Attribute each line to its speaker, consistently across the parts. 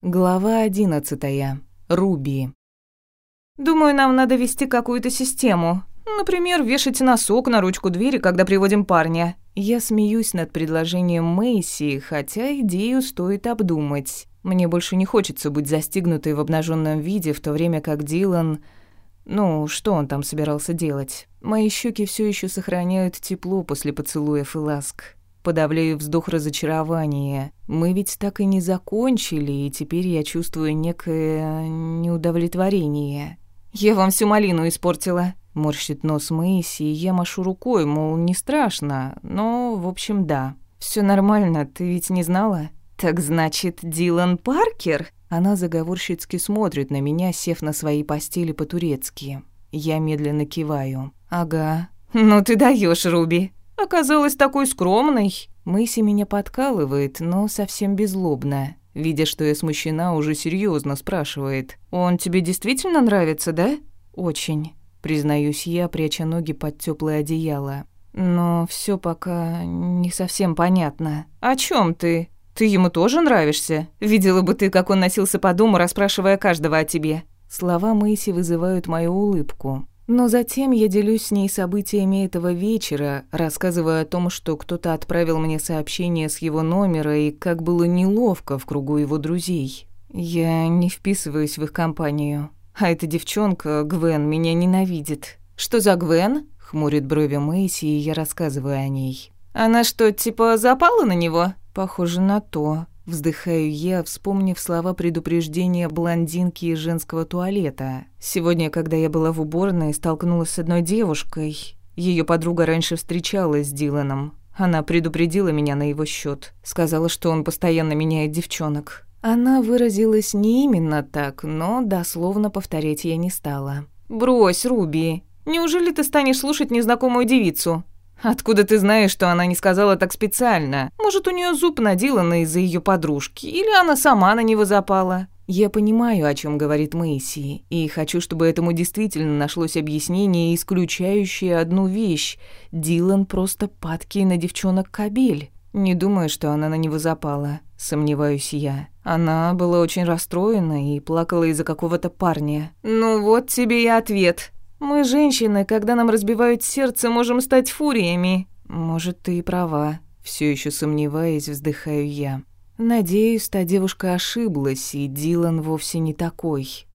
Speaker 1: Глава одиннадцатая. Руби.
Speaker 2: «Думаю, нам надо вести какую-то систему. Например, вешать носок на ручку двери, когда приводим парня».
Speaker 1: Я смеюсь над предложением Мэйси, хотя идею стоит обдумать. Мне больше не хочется быть застигнутой в обнаженном виде, в то время как Дилан... Ну, что он там собирался делать? Мои щеки все еще сохраняют тепло после поцелуев и ласк подавляю вздох разочарования. Мы ведь так и не закончили, и теперь я чувствую некое неудовлетворение.
Speaker 2: «Я вам всю малину испортила», —
Speaker 1: морщит нос Мэйси, и я машу рукой, мол, не страшно, но, в общем, да.
Speaker 2: Все нормально, ты ведь не знала?» «Так значит, Дилан Паркер?»
Speaker 1: Она заговорщицки смотрит на меня, сев на своей постели по-турецки. Я медленно киваю.
Speaker 2: «Ага». «Ну ты даешь, Руби. Оказалась такой скромной.
Speaker 1: Мэйси меня подкалывает, но совсем безлобно. Видя, что я смущена, уже серьезно спрашивает.
Speaker 2: «Он тебе действительно нравится, да?»
Speaker 1: «Очень», признаюсь я, пряча ноги под теплое одеяло. Но все пока не совсем понятно.
Speaker 2: «О чем ты? Ты ему тоже нравишься? Видела бы ты, как он носился по дому, расспрашивая каждого о тебе».
Speaker 1: Слова Мэйси вызывают мою улыбку. Но затем я делюсь с ней событиями этого вечера, рассказывая о том, что кто-то отправил мне сообщение с его номера и как было неловко в кругу его друзей. Я не вписываюсь в их компанию. А эта девчонка, Гвен, меня ненавидит.
Speaker 2: «Что за Гвен?»
Speaker 1: — хмурит брови Мэйси, и я рассказываю о ней.
Speaker 2: «Она что, типа запала на него?»
Speaker 1: «Похоже на то», Вздыхаю я, вспомнив слова предупреждения блондинки из женского туалета. Сегодня, когда я была в уборной, столкнулась с одной девушкой. Ее подруга раньше встречалась с Диланом. Она предупредила меня на его счет, Сказала, что он постоянно меняет девчонок. Она выразилась не именно так, но дословно повторять я не стала.
Speaker 2: «Брось, Руби. Неужели ты станешь слушать незнакомую девицу? Откуда ты знаешь, что она не сказала так специально? Может, у нее зуб наделанный из-за ее подружки, или она сама на него запала?
Speaker 1: Я понимаю, о чем говорит Мэйси, и хочу, чтобы этому действительно нашлось объяснение, исключающее одну вещь. Дилан просто падкий на девчонок кабель. Не думаю, что она на него запала, сомневаюсь я. Она была очень расстроена и плакала из-за какого-то парня.
Speaker 2: «Ну вот тебе и ответ», мы, женщины, когда нам разбивают сердце, можем стать фуриями.
Speaker 1: Может, ты и права. Все еще сомневаясь, вздыхаю я. Надеюсь, та девушка ошиблась, и Дилан вовсе не такой.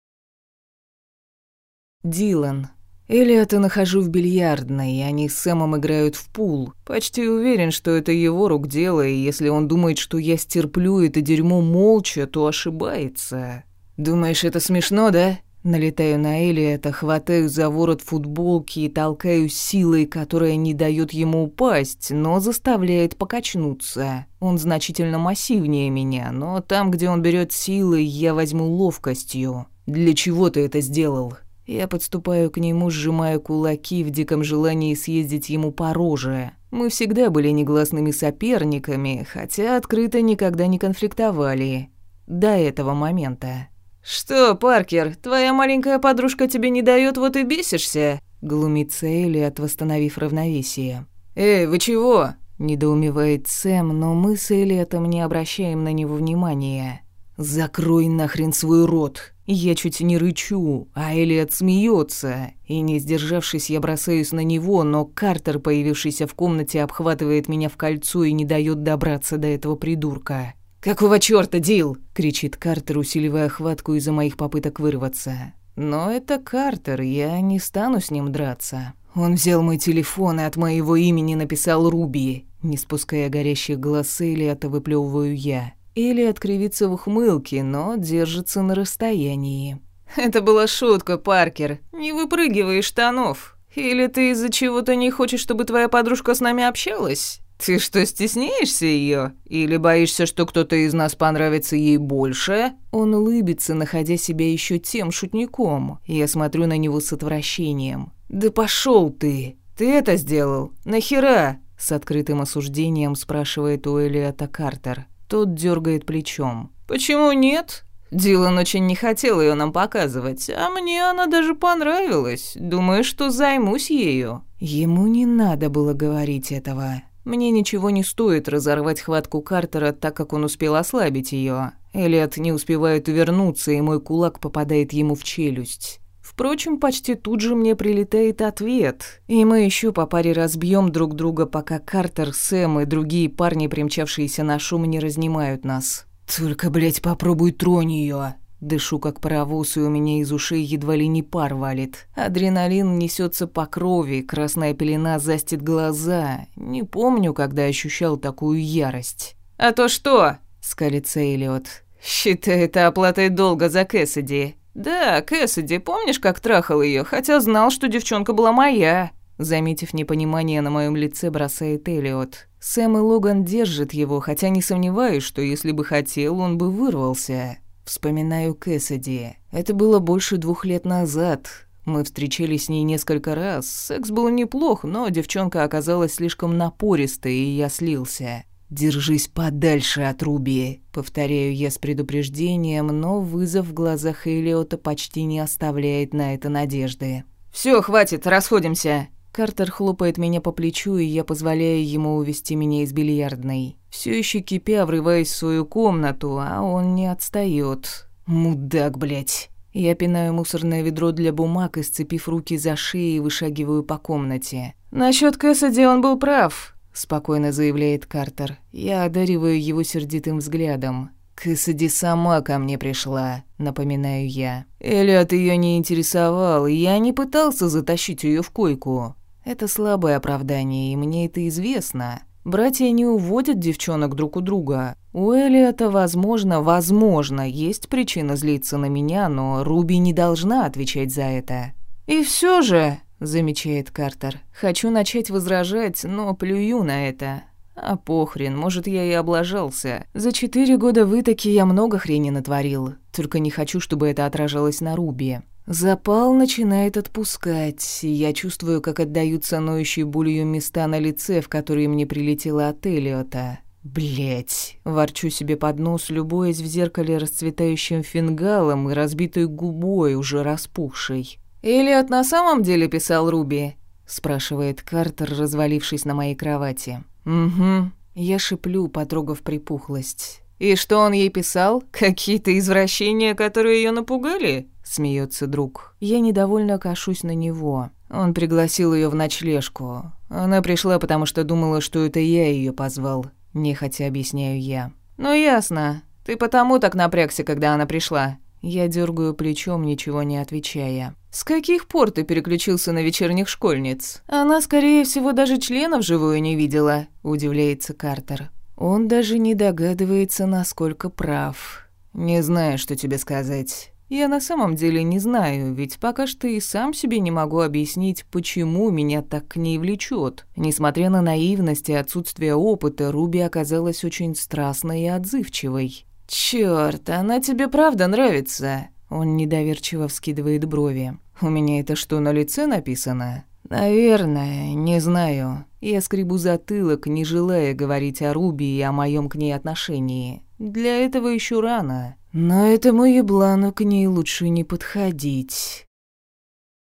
Speaker 1: Дилан. Элиота нахожу в бильярдной, и они с Сэмом играют в пул. Почти уверен, что это его рук дело, и если он думает, что я стерплю это дерьмо молча, то ошибается. Думаешь, это смешно, да? Налетаю на Элиэта, хватаю за ворот футболки и толкаю силой, которая не дает ему упасть, но заставляет покачнуться. Он значительно массивнее меня, но там, где он берет силой, я возьму ловкостью. Для чего ты это сделал? Я подступаю к нему, сжимая кулаки в диком желании съездить ему по роже. Мы всегда были негласными соперниками, хотя открыто никогда не конфликтовали. До этого момента.
Speaker 2: «Что, Паркер, твоя маленькая подружка тебе не дает, вот и бесишься?»
Speaker 1: Глумится Элиот, восстановив равновесие.
Speaker 2: «Эй, вы чего?»
Speaker 1: Недоумевает Сэм, но мы с Элиотом не обращаем на него внимания. «Закрой нахрен свой рот!» Я чуть не рычу, а Элиот смеется, и, не сдержавшись, я бросаюсь на него, но Картер, появившийся в комнате, обхватывает меня в кольцо и не дает добраться до этого придурка.
Speaker 2: «Какого чёрта, Дил?»
Speaker 1: — кричит Картер, усиливая хватку из-за моих попыток вырваться. «Но это Картер, я не стану с ним драться. Он взял мой телефон и от моего имени написал Руби, не спуская горящих глаз Элиота, выплёвываю я. Или откривится в ухмылке, но держится на расстоянии.
Speaker 2: «Это была шутка, Паркер. Не выпрыгивай из штанов. Или ты из-за чего-то не хочешь, чтобы твоя подружка с нами общалась?» «Ты что, стесняешься ее? Или боишься, что кто-то из нас понравится ей больше?»
Speaker 1: Он улыбится, находя себя еще тем шутником. Я смотрю на него с отвращением.
Speaker 2: «Да пошел ты! Ты это сделал? Нахера?»
Speaker 1: С открытым осуждением спрашивает у Элиота Картер. Тот дергает плечом.
Speaker 2: «Почему нет? Дилан очень не хотел ее нам показывать, а мне она даже понравилась. Думаю, что займусь ею».
Speaker 1: Ему не надо было говорить этого. Мне ничего не стоит разорвать хватку Картера, так как он успел ослабить ее. Элиот не успевает увернуться, и мой кулак попадает ему в челюсть. Впрочем, почти тут же мне прилетает ответ, и мы еще по паре разбьем друг друга, пока Картер, Сэм и другие парни, примчавшиеся на шум, не разнимают нас. «Только, блядь, попробуй тронь ее. Дышу как паровоз, и у меня из ушей едва ли не пар валит. Адреналин несется по крови, красная пелена застит глаза. Не помню, когда ощущал такую ярость.
Speaker 2: «А то что?»
Speaker 1: — скалится Элиот.
Speaker 2: «Считай это оплатой долга за Кэссиди». «Да, Кэссиди, помнишь, как трахал ее, хотя знал, что девчонка была моя?»
Speaker 1: Заметив непонимание на моем лице, бросает Элиот. Сэм и Логан держат его, хотя не сомневаюсь, что если бы хотел, он бы вырвался. Вспоминаю Кэссиди. Это было больше двух лет назад. Мы встречались с ней несколько раз. Секс был неплох, но девчонка оказалась слишком напористой, и я слился. «Держись подальше от Руби», — повторяю я с предупреждением, но вызов в глазах Элиота почти не оставляет на это надежды.
Speaker 2: Все, хватит, расходимся»,
Speaker 1: Картер хлопает меня по плечу, и я позволяю ему увести меня из бильярдной. Все еще кипя, врываюсь в свою комнату, а он не отстает. Мудак, блядь. Я пинаю мусорное ведро для бумаг и, сцепив руки за шеей, вышагиваю по комнате.
Speaker 2: «Насчёт Кэссиди он был прав», —
Speaker 1: спокойно заявляет Картер. Я одариваю его сердитым взглядом. «Кэссиди сама ко мне пришла», — напоминаю я. Элliot ее не интересовал, я не пытался затащить ее в койку. Это слабое оправдание, и мне это известно. Братья не уводят девчонок друг у друга. У Элиота, возможно, возможно, есть причина злиться на меня, но Руби не должна отвечать за это.
Speaker 2: «И все же», —
Speaker 1: замечает Картер, — «хочу начать возражать, но плюю на это. А похрен, может, я и облажался. За четыре года вытаки я много хрени натворил, только не хочу, чтобы это отражалось на Руби». Запал начинает отпускать, и я чувствую, как отдаются ноющей болью места на лице, в которые мне прилетело от Элиота. Блять, ворчу себе под нос, любуясь в зеркале расцветающим фингалом и разбитой губой, уже распухшей.
Speaker 2: «Элиот на самом деле писал Руби?»
Speaker 1: — спрашивает Картер, развалившись на моей кровати. «Угу». Я шиплю, потрогав припухлость.
Speaker 2: «И что он ей писал? Какие-то извращения, которые ее напугали?»
Speaker 1: — смеется друг. Я недовольно кашусь на него. Он пригласил ее в ночлежку. Она пришла, потому что думала, что это я ее позвал. Нехотя объясняю я.
Speaker 2: «Ну ясно. Ты потому так напрягся, когда она пришла».
Speaker 1: Я дергаю плечом, ничего не отвечая.
Speaker 2: «С каких пор ты переключился на вечерних школьниц? Она, скорее всего, даже членов живую не видела», — удивляется Картер.
Speaker 1: Он даже не догадывается, насколько прав. «Не знаю, что тебе сказать. Я на самом деле не знаю, ведь пока что и сам себе не могу объяснить, почему меня так к ней влечет. Несмотря на наивность и отсутствие опыта, Руби оказалась очень страстной и отзывчивой.
Speaker 2: «Чёрт, она тебе правда нравится?»
Speaker 1: Он недоверчиво вскидывает брови. «У меня это что, на лице написано?»
Speaker 2: «Наверное, не знаю».
Speaker 1: Я скребу затылок, не желая говорить о Руби и о моем к ней отношении. Для этого еще рано. Но этому еблану к ней лучше не подходить.